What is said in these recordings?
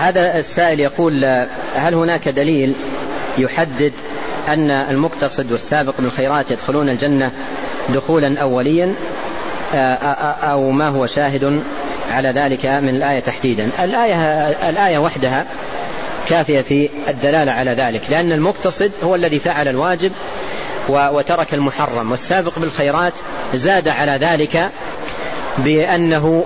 هذا السائل يقول هل هناك دليل يحدد أن المقتصد والسابق بالخيرات يدخلون الجنة دخولا أوليا أو ما هو شاهد على ذلك من الآية تحديدا؟ الآية, الآية وحدها كافية في الدلالة على ذلك لأن المقتصد هو الذي فعل الواجب وترك المحرم والسابق بالخيرات زاد على ذلك بأنه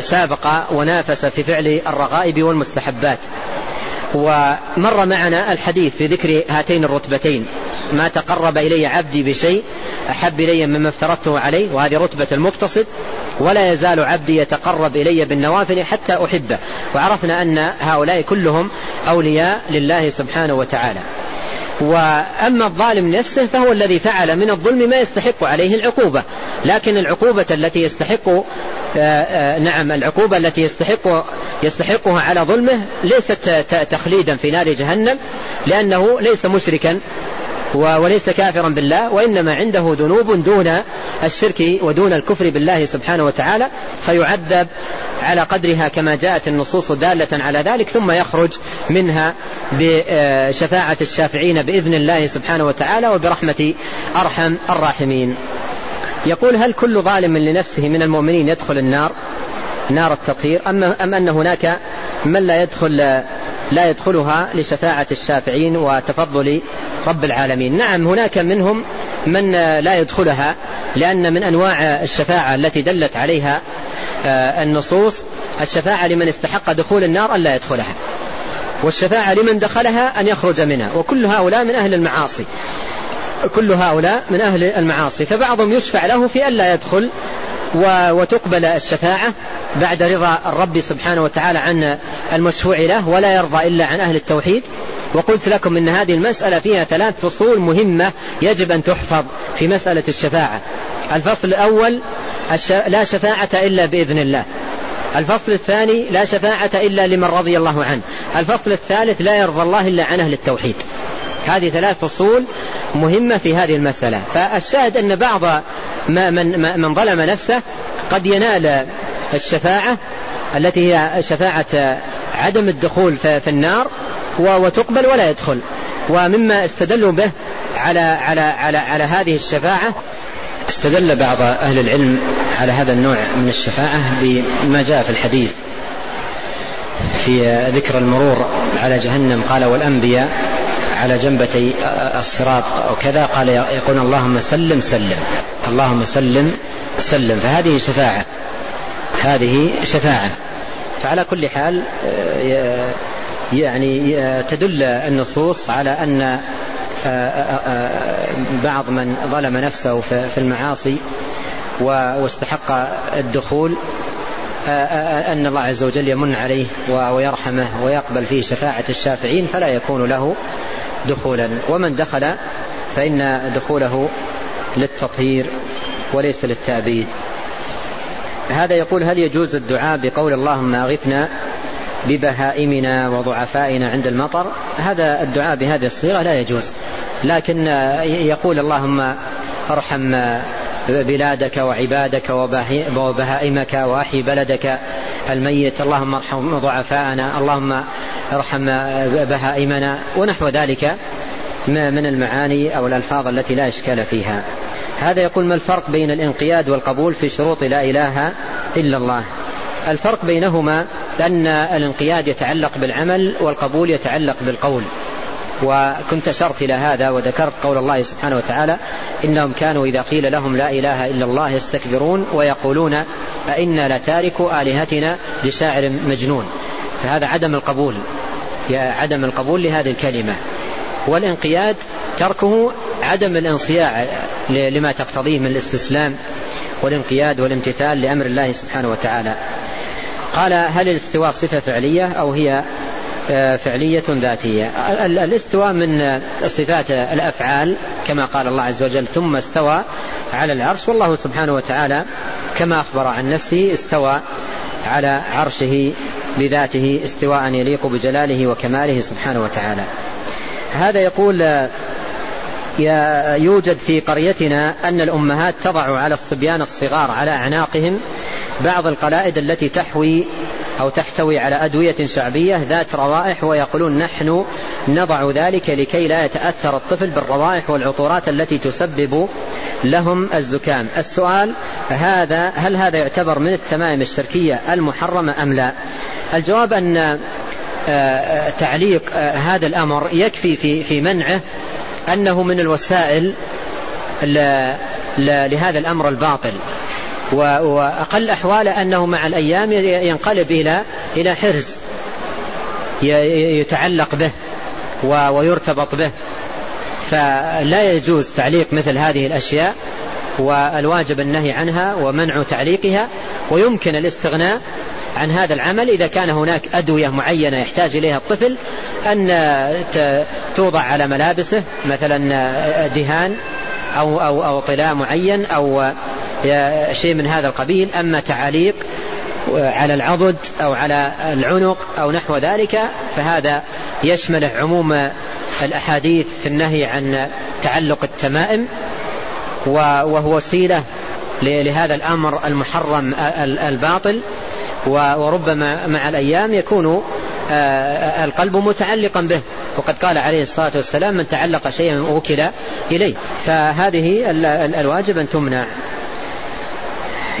سابق ونافس في فعل الرغائب والمستحبات. ومر معنا الحديث في ذكر هاتين الرتبتين. ما تقرب إلي عبدي بشيء أحب إلي مما افترضته عليه وهذه رتبة المقتصد. ولا يزال عبدي يتقرب إلي بالنوافل حتى أحبه. وعرفنا أن هؤلاء كلهم أولياء لله سبحانه وتعالى. وأما الظالم نفسه فهو الذي فعل من الظلم ما يستحق عليه العقوبة. لكن العقوبة التي يستحق آه، آه، نعم العقوبة التي يستحق يستحقها على ظلمه ليست تخليدا في نار جهنم لأنه ليس مشركا. وليس كافرا بالله وإنما عنده ذنوب دون الشرك ودون الكفر بالله سبحانه وتعالى فيعذب على قدرها كما جاءت النصوص دالة على ذلك ثم يخرج منها بشفاعة الشافعين بإذن الله سبحانه وتعالى وبرحمة أرحم الراحمين. يقول هل كل ظالم لنفسه من المؤمنين يدخل النار؟ نار التطهير. أم, أم أن هناك من لا يدخل لا يدخلها لشفاعة الشافعين وتفضل رب العالمين. نعم هناك منهم من لا يدخلها لأن من أنواع الشفاعة التي دلت عليها آه، النصوص الشفاعة لمن استحق دخول النار ألا يدخلها والشفاعة لمن دخلها أن يخرج منها وكل هؤلاء من أهل المعاصي. كل هؤلاء من أهل المعاصي. فبعضهم يشفع له في ألا يدخل وتقبل الشفاعة بعد رضا الرب سبحانه وتعالى عن المشفوع له ولا يرضى إلا عن أهل التوحيد. وقلت لكم إن هذه المسألة فيها ثلاث فصول مهمة يجب أن تحفظ في مسألة الشفاعة. الفصل الأول لا شفاعة إلا بإذن الله. الفصل الثاني لا شفاعة إلا لمن رضي الله عنه. الفصل الثالث لا يرضى الله إلا عن أهل التوحيد. هذه ثلاث فصول مهمة في هذه المسألة. فالشاهد أن بعض ما من من ظلم نفسه قد ينال الشفاعة التي هي شفاعة عدم الدخول في النار وتقبل ولا يدخل. ومما استدلوا به على على على على هذه الشفاعة استدل بعض أهل العلم على هذا النوع من الشفاعة بما جاء في الحديث. في ذكر المرور على جهنم قال والأنبياء على جنبتي الصراط أو كذا. قال يقول اللهم سلم سلم اللهم سلم سلم. فهذه شفاعة. هذه شفاعة. فعلى كل حال يعني تدل النصوص على أن آه، آه، آه، بعض من ظلم نفسه في المعاصي واستحق الدخول أن الله عز وجل يمن عليه ويرحمه ويقبل فيه شفاعة الشافعين فلا يكون له دخولا. ومن دخل فإن دخوله للتطهير وليس للتأبيد. هذا يقول هل يجوز الدعاء بقول اللهم أغثنا ببهائمنا وضعفائنا عند المطر. هذا الدعاء بهذه الصيغة لا يجوز. لكن يقول اللهم ارحم بلادك وعبادك وبهائمك واحي بلدك الميت. اللهم ارحم ضعفاءنا. اللهم ارحم بهائمنا. ونحو ذلك من المعاني أو الألفاظ التي لا إشكال فيها. هذا يقول ما الفرق بين الانقياد والقبول في شروط لا إله إلا الله؟ الفرق بينهما أن الانقياد يتعلق بالعمل والقبول يتعلق بالقول. وكنت أشرت إلى هذا وذكرت قول الله سبحانه وتعالى إنهم كانوا إذا قيل لهم لا إله إلا الله يستكبرون ويقولون أئنا لتاركوا آلهتنا لشاعر مجنون. فهذا عدم القبول. عدم القبول لهذه الكلمة. والانقياد تركه عدم الانصياع لما تقتضيه من الاستسلام والانقياد والامتثال لأمر الله سبحانه وتعالى. قال هل الاستواء صفة فعلية أو هي آه، فعلية ذاتية؟ الاستواء من صفات الأفعال كما قال الله عز وجل ثم استوى على العرش والله سبحانه وتعالى كما أخبر عن نفسه استوى على عرشه بذاته استواء يليق بجلاله وكماله سبحانه وتعالى. هذا يقول آه، يوجد في قريتنا أن الأمهات تضع على الصبيان الصغار على أعناقهم بعض القلائد التي تحوي أو تحتوي على أدوية شعبية ذات روائح ويقولون نحن نضع ذلك لكي لا يتأثر الطفل بالروائح والعطورات التي تسبب لهم الزكام. السؤال هذا هل هذا يعتبر من التمائم الشركية المحرمة أم لا؟ الجواب أن آه، تعليق آه، هذا الأمر يكفي في في منعه أنه من الوسائل لهذا الأمر الباطل. وأقل أحواله أنه مع الأيام ينقلب إلى إلى حرز يتعلق به ويرتبط به. فلا يجوز تعليق مثل هذه الأشياء والواجب النهي عنها ومنع تعليقها ويمكن الاستغناء عن هذا العمل إذا كان هناك أدوية معينة يحتاج إليها الطفل أن توضع على ملابسه مثلا دهان أو, أو, أو طلاء معين أو شيء من هذا القبيل. أما تعاليق على العضد أو على العنق أو نحو ذلك فهذا يشمله عموم الأحاديث في النهي عن تعلق التمائم وهو وسيلة لهذا الأمر المحرم الباطل. وربما مع الأيام يكون آه، القلب متعلقا به. وقد قال عليه الصلاة والسلام من تعلق شيئا وكل إليه. فهذه الواجب أن تمنع.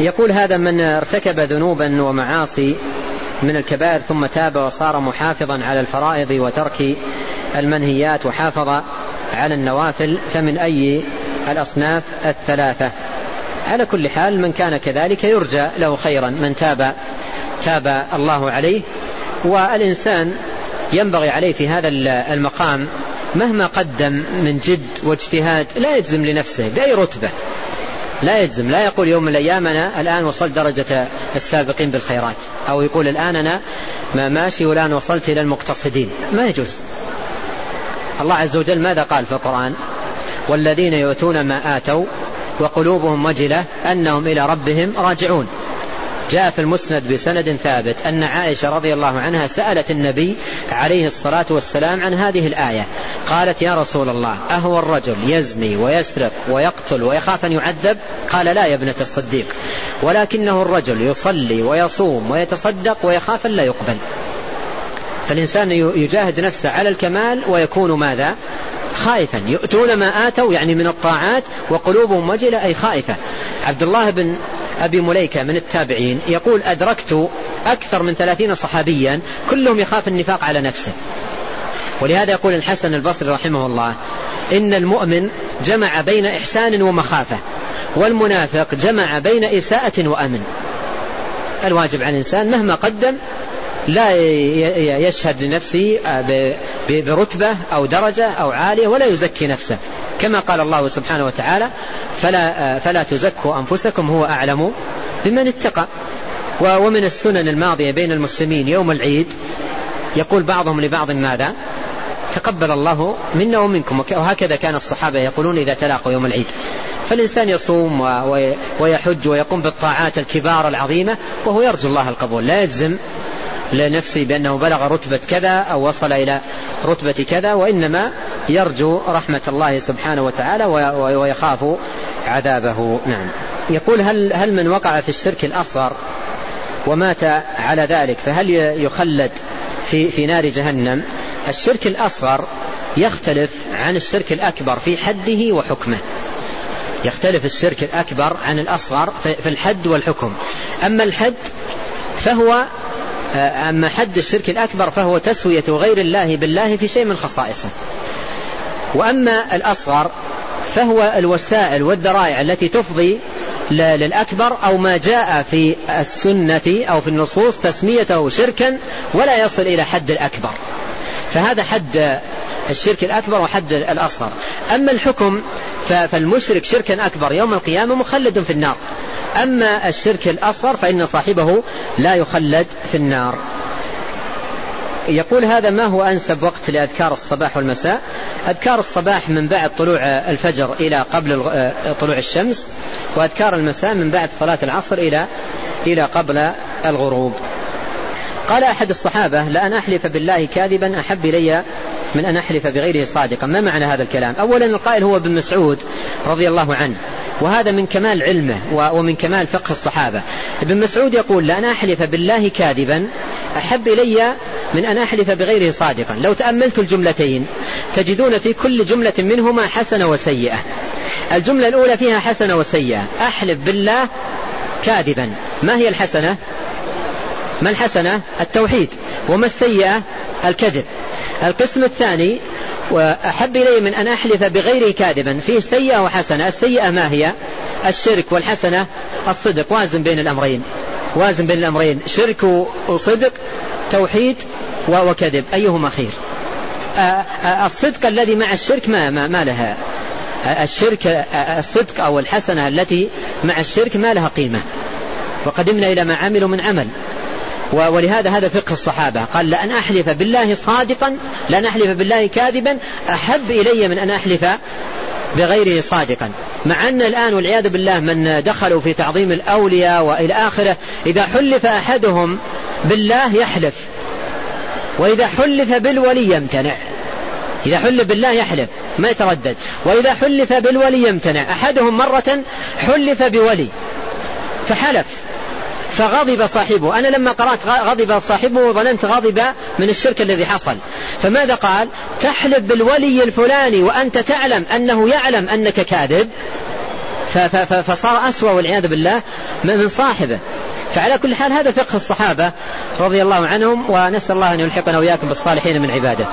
يقول هذا من ارتكب ذنوبا ومعاصي من الكبائر ثم تاب وصار محافظا على الفرائض وترك المنهيات وحافظ على النوافل فمن أي الأصناف الثلاثة؟ على كل حال من كان كذلك يرجى له خيرا من تاب تاب الله عليه. والإنسان ينبغي عليه في هذا المقام مهما قدم من جد واجتهاد لا يجزم لنفسه بأي رتبة. لا يجزم لا يقول يوم من الأيام أنا الآن وصلت درجة السابقين بالخيرات. أو يقول الآن أنا ما ماشي والآن وصلت إلى المقتصدين. ما يجوز. الله عز وجل ماذا قال في القرآن؟ والذين يؤتون ما آتوا وقلوبهم وجلة أنهم إلى ربهم راجعون. جاء في المسند بسند ثابت أن عائشة رضي الله عنها سألت النبي عليه الصلاة والسلام عن هذه الآية. قالت يا رسول الله أهو الرجل يزني ويسرق ويقتل ويخاف أن يعذب؟ قال لا يا ابنة الصديق. ولكنه الرجل يصلي ويصوم ويتصدق ويخاف أن لا يقبل. فالإنسان يجاهد نفسه على الكمال ويكون ماذا؟ خائفا. يؤتون ما آتوا يعني من الطاعات وقلوبهم وجلة أي خائفة. عبد الله بن أبي مليكة من التابعين يقول أدركت أكثر من ثلاثين صحابيا كلهم يخاف النفاق على نفسه. ولهذا يقول الحسن البصري رحمه الله إن المؤمن جمع بين إحسان ومخافة والمنافق جمع بين إساءة وأمن. الواجب على الإنسان مهما قدم لا يشهد لنفسه برتبة أو درجة أو عالية ولا يزكي نفسه. كما قال الله سبحانه وتعالى فلا, فلا تزكوا أنفسكم هو أعلم بمن اتقى. ومن السنن الماضية بين المسلمين يوم العيد يقول بعضهم لبعض ماذا؟ تقبل الله منا ومنكم. وهكذا كان الصحابة يقولون إذا تلاقوا يوم العيد. فالإنسان يصوم ويحج ويقوم بالطاعات الكبار العظيمة وهو يرجو الله القبول. لا يجزم لنفسه بأنه بلغ رتبة كذا أو وصل إلى رتبة كذا وإنما يرجو رحمة الله سبحانه وتعالى ويخاف عذابه. نعم. يقول هل, هل من وقع في الشرك الأصغر ومات على ذلك فهل يخلد في, في نار جهنم؟ الشرك الأصغر يختلف عن الشرك الأكبر في حده وحكمه. يختلف الشرك الأكبر عن الأصغر في الحد والحكم. أما الحد فهو أما حد الشرك الأكبر فهو تسوية غير الله بالله في شيء من خصائصه. وأما الأصغر فهو الوسائل والذرائع التي تفضي للأكبر أو ما جاء في السنة أو في النصوص تسميته شركا ولا يصل إلى حد الأكبر. فهذا حد الشرك الأكبر وحد الأصغر. أما الحكم فالمشرك شركا أكبر يوم القيامة مخلد في النار. أما الشرك الأصغر فإن صاحبه لا يخلد في النار. يقول هذا ما هو أنسب وقت لأذكار الصباح والمساء؟ أذكار الصباح من بعد طلوع الفجر إلى قبل طلوع الشمس وأذكار المساء من بعد صلاة العصر إلى إلى قبل الغروب. قال أحد الصحابة لأن أحلف بالله كاذبا أحب إلي من أن أحلف بغيره صادقا. ما معنى هذا الكلام؟ أولا القائل هو ابن مسعود رضي الله عنه وهذا من كمال علمه ومن كمال فقه الصحابة. ابن مسعود يقول لأن أحلف بالله كاذبا أحب إلي من أن أحلف بغيره صادقا. لو تأملت الجملتين تجدون في كل جملة منهما حسنة وسيئة. الجملة الأولى فيها حسنة وسيئة. أحلف بالله كاذبا. ما هي الحسنة؟ ما الحسنة؟ التوحيد. وما السيئة؟ الكذب. القسم الثاني وأحب إلي من أن أحلف بغيره كاذبا. فيه سيئة وحسنة. السيئة ما هي؟ الشرك والحسنة. الصدق. وازن بين الأمرين. وازن بين الأمرين. شرك وصدق توحيد وكذب. أيهما خير؟ الصدق الذي مع الشرك ما, ما, ما لها. الشرك الصدق أو الحسنة التي مع الشرك ما لها قيمة. وقدمنا إلى ما عملوا من عمل. ولهذا هذا فقه الصحابة. قال لأن أحلف بالله صادقا لأن أحلف بالله كاذبا أحب إلي من أن أحلف بغيره صادقا. مع أن الآن والعياذ بالله من دخلوا في تعظيم الأولياء وإلى آخره إذا حلف أحدهم بالله يحلف. وإذا حلف بالولي يمتنع. إذا حلف بالله يحلف ما يتردد. وإذا حلف بالولي يمتنع. أحدهم مرة حلف بولي فحلف فغضب صاحبه. أنا لما قرأت غضب صاحبه ظننت غضب من الشرك الذي حصل. فماذا قال؟ تحلف بالولي الفلاني وأنت تعلم أنه يعلم أنك كاذب. فصار أسوأ والعياذ بالله من صاحبه. فعلى كل حال هذا فقه الصحابة رضي الله عنهم ونسأل الله أن يلحقنا وإياكم بالصالحين من عباده.